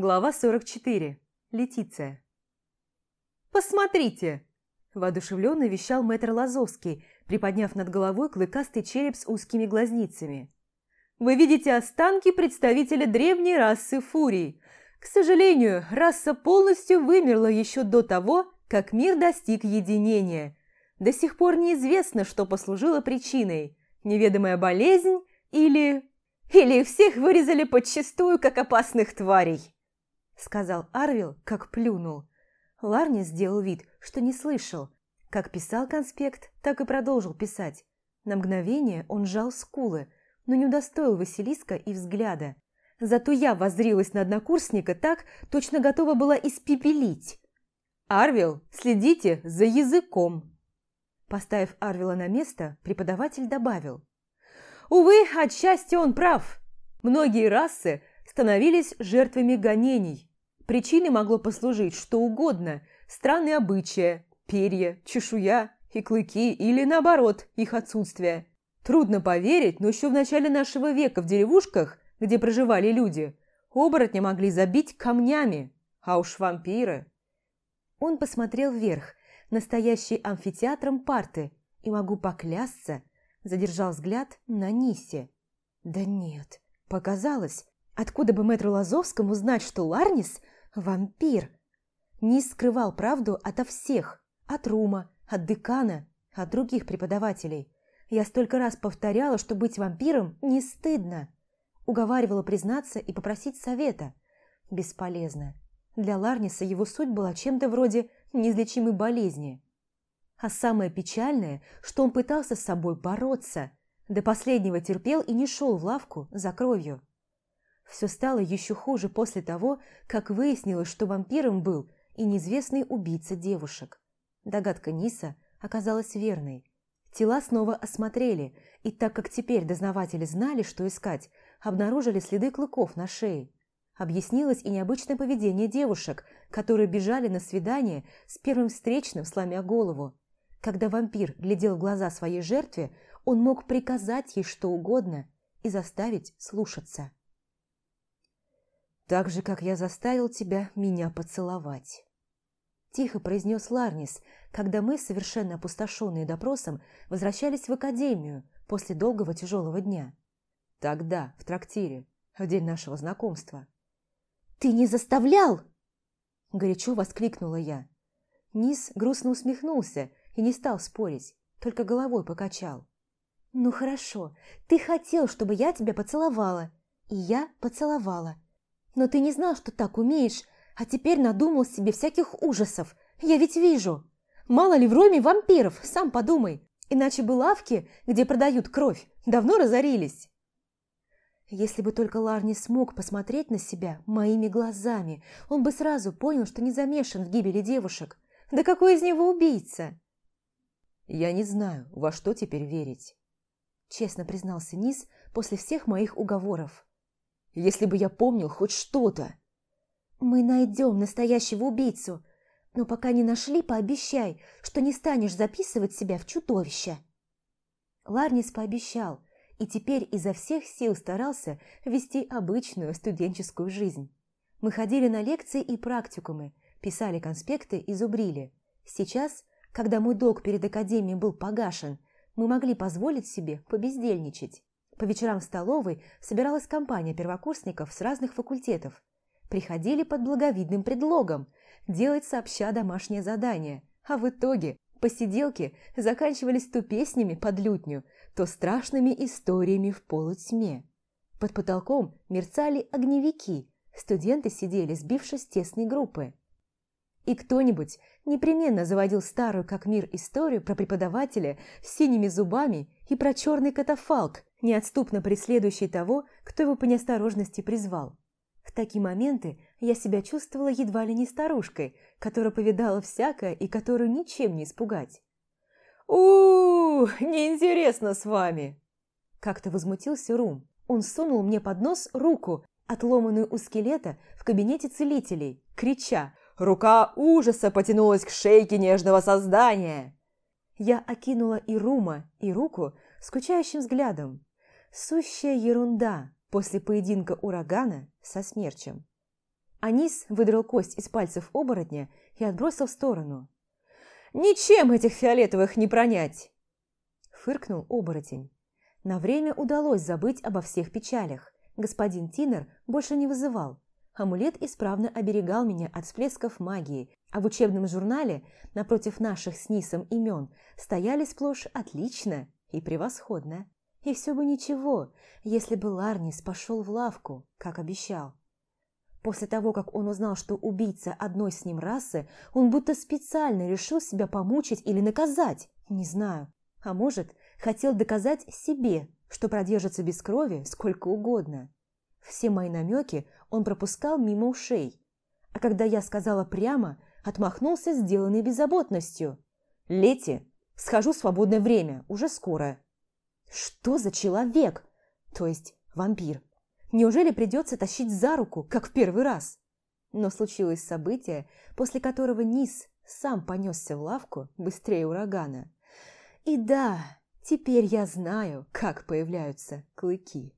Глава 44. Летиция. «Посмотрите!» – воодушевленно вещал мэтр Лазовский, приподняв над головой клыкастый череп с узкими глазницами. «Вы видите останки представителя древней расы фурий. К сожалению, раса полностью вымерла еще до того, как мир достиг единения. До сих пор неизвестно, что послужило причиной – неведомая болезнь или... Или всех вырезали подчистую, как опасных тварей!» Сказал Арвил, как плюнул. Ларни сделал вид, что не слышал. Как писал конспект, так и продолжил писать. На мгновение он сжал скулы, но не удостоил Василиска и взгляда. Зато я воззрилась на однокурсника так, точно готова была испепелить. «Арвил, следите за языком!» Поставив Арвила на место, преподаватель добавил. «Увы, отчасти он прав. Многие расы становились жертвами гонений, Причиной могло послужить что угодно – странные обычаи, перья, чешуя и клыки или, наоборот, их отсутствие. Трудно поверить, но еще в начале нашего века в деревушках, где проживали люди, оборотни могли забить камнями, а уж вампиры. Он посмотрел вверх, настоящий амфитеатром парты, и могу поклясться, задержал взгляд на Нисе. Да нет, показалось, откуда бы мэтру Лазовскому знать, что Ларнис Вампир! Не скрывал правду ото всех, от Рума, от декана, от других преподавателей. Я столько раз повторяла, что быть вампиром не стыдно. Уговаривала признаться и попросить совета. Бесполезно. Для Ларниса его суть была чем-то вроде неизлечимой болезни. А самое печальное, что он пытался с собой бороться. До последнего терпел и не шел в лавку за кровью. Все стало еще хуже после того, как выяснилось, что вампиром был и неизвестный убийца девушек. Догадка Ниса оказалась верной. Тела снова осмотрели, и так как теперь дознаватели знали, что искать, обнаружили следы клыков на шее. Объяснилось и необычное поведение девушек, которые бежали на свидание с первым встречным, сломя голову. Когда вампир глядел в глаза своей жертве, он мог приказать ей что угодно и заставить слушаться так же, как я заставил тебя меня поцеловать. Тихо произнес Ларнис, когда мы, совершенно опустошенные допросом, возвращались в академию после долгого тяжелого дня. Тогда, в трактире, в день нашего знакомства. «Ты не заставлял!» Горячо воскликнула я. Низ грустно усмехнулся и не стал спорить, только головой покачал. «Ну хорошо, ты хотел, чтобы я тебя поцеловала, и я поцеловала. Но ты не знал, что так умеешь, а теперь надумал себе всяких ужасов. Я ведь вижу. Мало ли в Роме вампиров, сам подумай. Иначе бы лавки, где продают кровь, давно разорились. Если бы только Лар не смог посмотреть на себя моими глазами, он бы сразу понял, что не замешан в гибели девушек. Да какой из него убийца? Я не знаю, во что теперь верить. Честно признался Низ после всех моих уговоров если бы я помнил хоть что-то. Мы найдем настоящего убийцу, но пока не нашли, пообещай, что не станешь записывать себя в чудовище. Ларнис пообещал, и теперь изо всех сил старался вести обычную студенческую жизнь. Мы ходили на лекции и практикумы, писали конспекты и зубрили. Сейчас, когда мой долг перед академией был погашен, мы могли позволить себе побездельничать. По вечерам в столовой собиралась компания первокурсников с разных факультетов. Приходили под благовидным предлогом делать сообща домашнее задание, а в итоге посиделки заканчивались то песнями под лютню, то страшными историями в полутьме. Под потолком мерцали огневики, студенты сидели, сбившись тесной группы. И кто-нибудь непременно заводил старую как мир историю про преподавателя с синими зубами и про черный катафалк, неотступно преследующий того, кто его по неосторожности призвал. В такие моменты я себя чувствовала едва ли не старушкой, которая повидала всякое и которую ничем не испугать. у, -у, -у неинтересно с вами!» Как-то возмутился Рум. Он сунул мне под нос руку, отломанную у скелета в кабинете целителей, крича «Рука ужаса потянулась к шейке нежного создания!» Я окинула и Рума, и руку скучающим взглядом. Сущая ерунда после поединка урагана со смерчем. Анис выдрал кость из пальцев оборотня и отбросил в сторону. «Ничем этих фиолетовых не пронять!» Фыркнул оборотень. На время удалось забыть обо всех печалях. Господин Тинер больше не вызывал. Амулет исправно оберегал меня от всплесков магии, а в учебном журнале напротив наших с Нисом имен стояли сплошь «отлично» и «превосходно». И все бы ничего, если бы Ларнис пошел в лавку, как обещал. После того, как он узнал, что убийца одной с ним расы, он будто специально решил себя помучить или наказать, не знаю. А может, хотел доказать себе, что продержится без крови сколько угодно. Все мои намеки он пропускал мимо ушей. А когда я сказала прямо, отмахнулся сделанной беззаботностью. «Лети, схожу в свободное время, уже скоро». «Что за человек?» То есть вампир. Неужели придется тащить за руку, как в первый раз? Но случилось событие, после которого Низ сам понесся в лавку быстрее урагана. И да, теперь я знаю, как появляются клыки.